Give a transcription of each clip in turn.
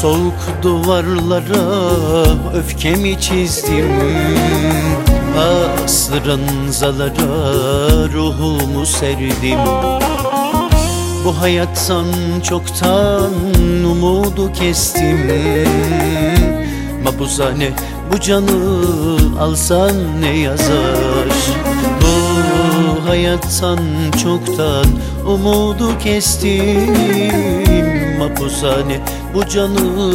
Soğuk duvarlara öfkemi çizdim. Asranzalara ruhumu serdim. Bu hayattan çoktan umudu kestim. Mabuzane bu canı alsan ne yazar? Bu hayattan çoktan umudu kestim Mabuzane bu canı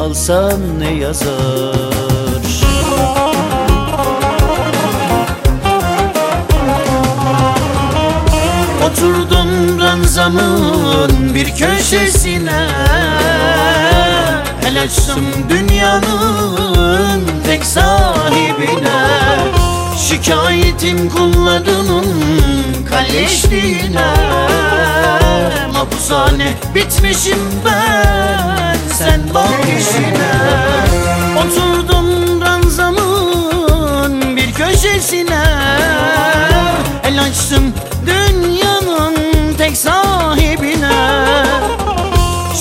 alsan ne yazar? Oturdum ranzamın bir köşesine. El açtım dünyanın tek sahibine. Şikayetim kullarının kalleşliğine Mahpushane bitmişim ben sen bak işine Oturdum ranzamın bir köşesine. El açtım dünyanın tek sahibine.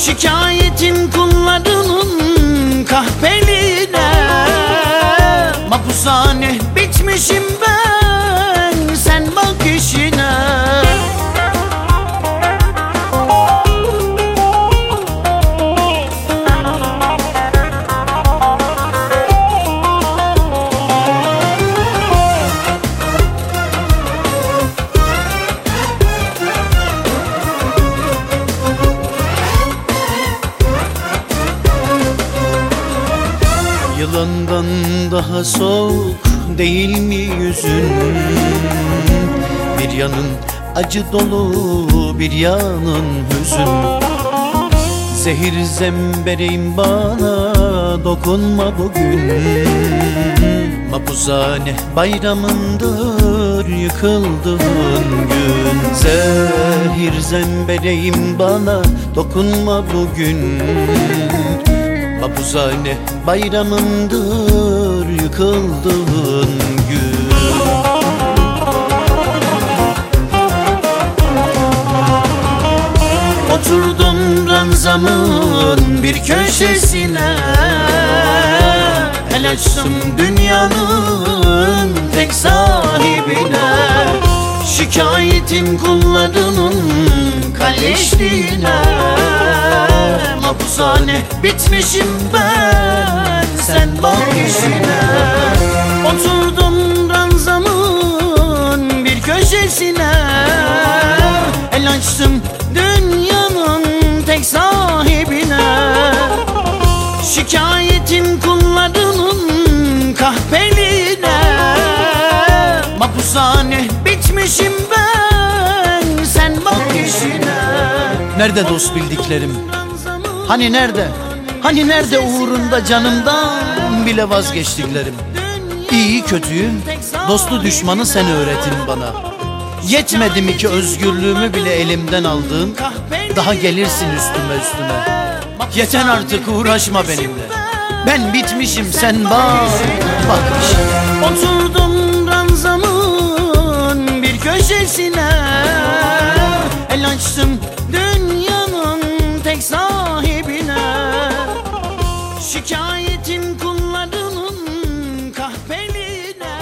Şikayetim kullarının kahpeline. Mahpushane bitmişim ben Yılandan daha soğuk değil mi yüzün? Bir yanın acı dolu bir yanın hüzün. Zehir zembereyim bana dokunma bugün. Mapuzane bayramındır yıkıldığın gün. Zehir zembereyim bana dokunma bugün Mapuzane bayramındır yıkıldığın gün. Oturdum ranzamın bir köşesine. El açtım dünyanın tek sahibine. Şikayetim kullarının kalleşliğine Mahpushane bitmişim ben. Sen bak işine Oturdum ranzamın bir köşesine. El açtım dünyanın tek sahibine. Şikayetim kullarının kahpeline. Mahpushane bitmişim ben Nerede dost bildiklerim? Hani nerede? Hani nerede uğrunda canımdan bile vazgeçtiklerim? İyi kötüyü, dostu düşmanı sen öğretin bana. Yetmedi mi ki özgürlüğümü bile elimden aldın? Daha gelirsin üstüme üstüme. Yeter artık uğraşma benimle. Ben bitmişim sen bak. Bak Şikayetim kullarının kahpeline.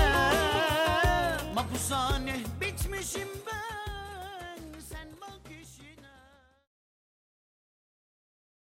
Mahpushane